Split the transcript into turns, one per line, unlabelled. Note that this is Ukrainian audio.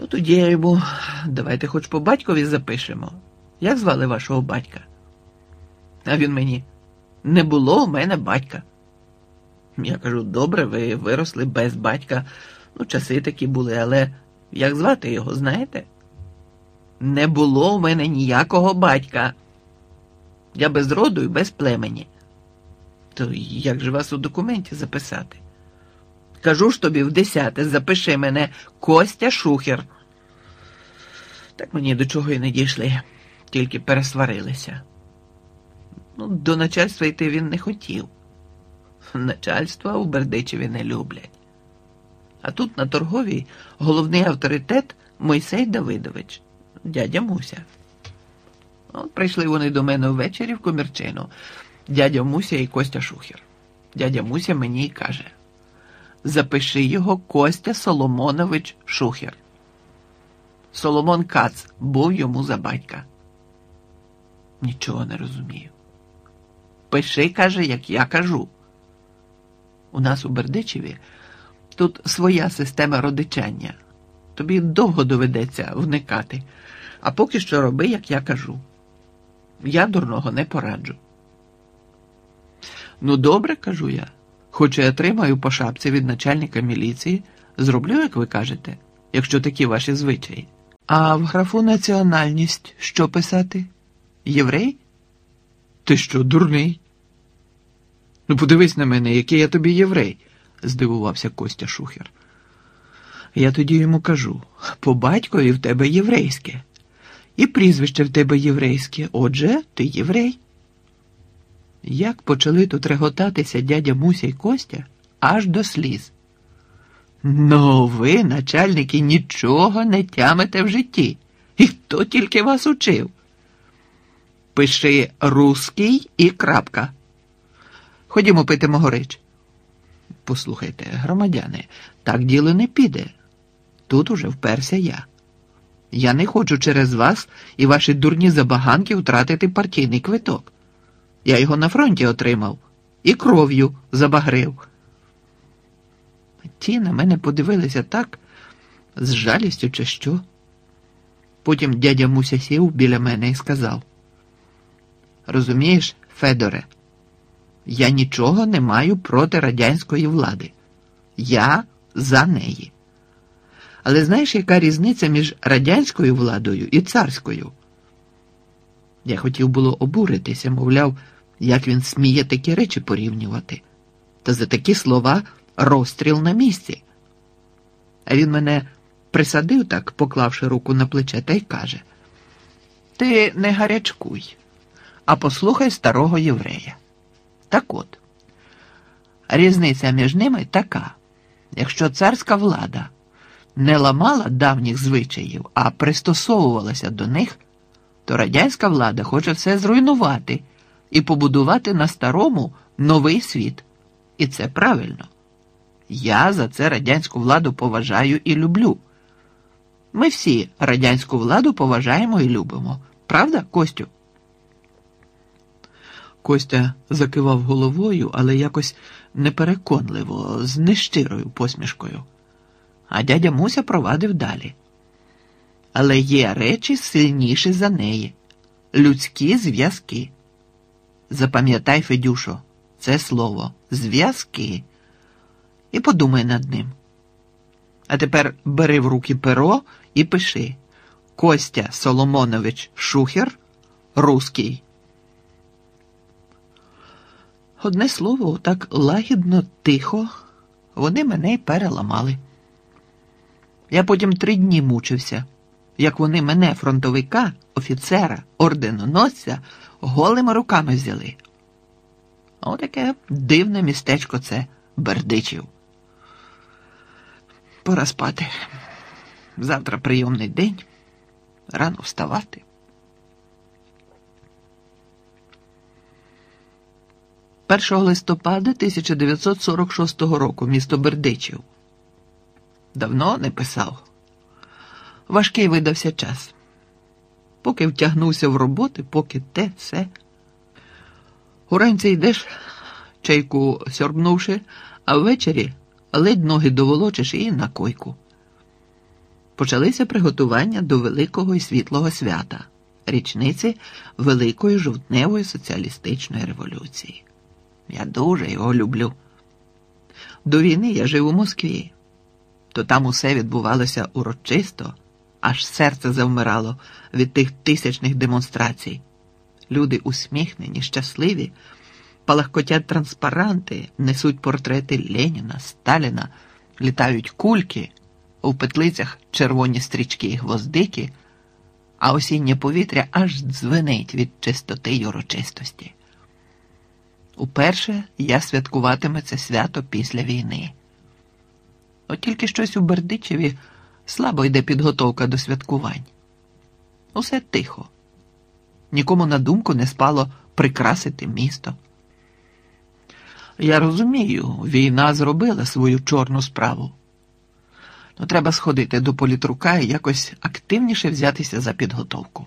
Ну, тоді я йому, давайте хоч по батькові запишемо. Як звали вашого батька? А він мені, не було у мене батька. Я кажу, добре, ви виросли без батька. Ну, часи такі були, але як звати його, знаєте? Не було у мене ніякого батька. Я без роду і без племені. То як же вас у документі записати? Кажу ж тобі в десяте, запиши мене Костя Шухер. Так мені до чого і не дійшли, тільки пересварилися. Ну, до начальства йти він не хотів. Начальства у Бердичеві не люблять. А тут на торговій головний авторитет Мойсей Давидович, дядя Муся. От прийшли вони до мене ввечері в комірчину, дядя Муся і Костя Шухер. Дядя Муся мені й каже: запиши його Костя Соломонович Шухер. Соломон Кац був йому за батька. Нічого не розумію. Пиши, каже, як я кажу. У нас у Бердичеві тут своя система родичання. Тобі довго доведеться вникати, а поки що роби, як я кажу. Я дурного не пораджу. Ну, добре, кажу я. Хоч і отримаю по шапці від начальника міліції, зроблю, як ви кажете, якщо такі ваші звичаї. А в графу національність що писати? Єврей? Ти що, дурний? Ну, подивись на мене, який я тобі єврей, здивувався Костя Шухер. Я тоді йому кажу: по батькові в тебе єврейське, і прізвище в тебе єврейське, отже, ти єврей. Як почали тут реготатися дядя Муся й Костя аж до сліз. Ну, ви, начальники, нічого не тямите в житті. І хто тільки вас учив? Пиши русський і крапка. Ходімо пити могорич. Послухайте, громадяни, так діло не піде. Тут уже вперся я. Я не хочу через вас і ваші дурні забаганки втратити партійний квиток. Я його на фронті отримав і кров'ю забагрив. Ті на мене подивилися так, з жалістю, чи що. Потім дядя Муся сів біля мене і сказав: Розумієш, Федоре, я нічого не маю проти радянської влади. Я за неї. Але знаєш, яка різниця між радянською владою і царською? Я хотів було обуритися, мовляв, як він сміє такі речі порівнювати. Та за такі слова розстріл на місці. А він мене присадив так, поклавши руку на плече, та й каже: Ти не гарячкуй, а послухай старого єврея. Так от, різниця між ними така: якщо царська влада не ламала давніх звичаїв, а пристосовувалася до них, то радянська влада хоче все зруйнувати і побудувати на старому новий світ. І це правильно. Я за це радянську владу поважаю і люблю. Ми всі радянську владу поважаємо і любимо. Правда, Костю? Костя закивав головою, але якось непереконливо, з нещирою посмішкою. А дядя Муся провадив далі. Але є речі сильніші за неї людські зв'язки. Запам'ятай, Федюшо, це слово зв'язки. І подумай над ним. А тепер бери в руки перо і пиши Костя Соломонович Шухер, Руський. Одне слово, так лагідно, тихо, вони мене й переламали. Я потім три дні мучився, як вони мене, фронтовика, офіцера, орденоносця, голими руками взяли. Отаке дивне містечко це Бердичів. Пора спати. Завтра прийомний день. Рано вставати. Першого листопада 1946 року місто Бердичів. Давно не писав. Важкий видався час. Поки втягнувся в роботи, поки те, все. Уранці йдеш, чайку сьорбнувши, а ввечері ледь ноги доволочиш і на койку. почалися приготування до великого і світлого свята, річниці Великої жовтневої соціалістичної революції. Я дуже його люблю. До війни я жив у Москві, то там усе відбувалося урочисто, аж серце завмирало від тих тисячних демонстрацій. Люди усміхнені, щасливі, палахкотять транспаранти, несуть портрети Леніна, Сталіна, літають кульки, у петлицях червоні стрічки і гвоздики, а осіннє повітря аж дзвенить від чистоти й урочистості. Уперше я святкуватиме це свято після війни. От тільки щось у Бердичеві слабо йде підготовка до святкувань. Усе тихо. Нікому на думку не спало прикрасити місто. Я розумію, війна зробила свою чорну справу. Ну, треба сходити до політрука і якось активніше взятися за підготовку.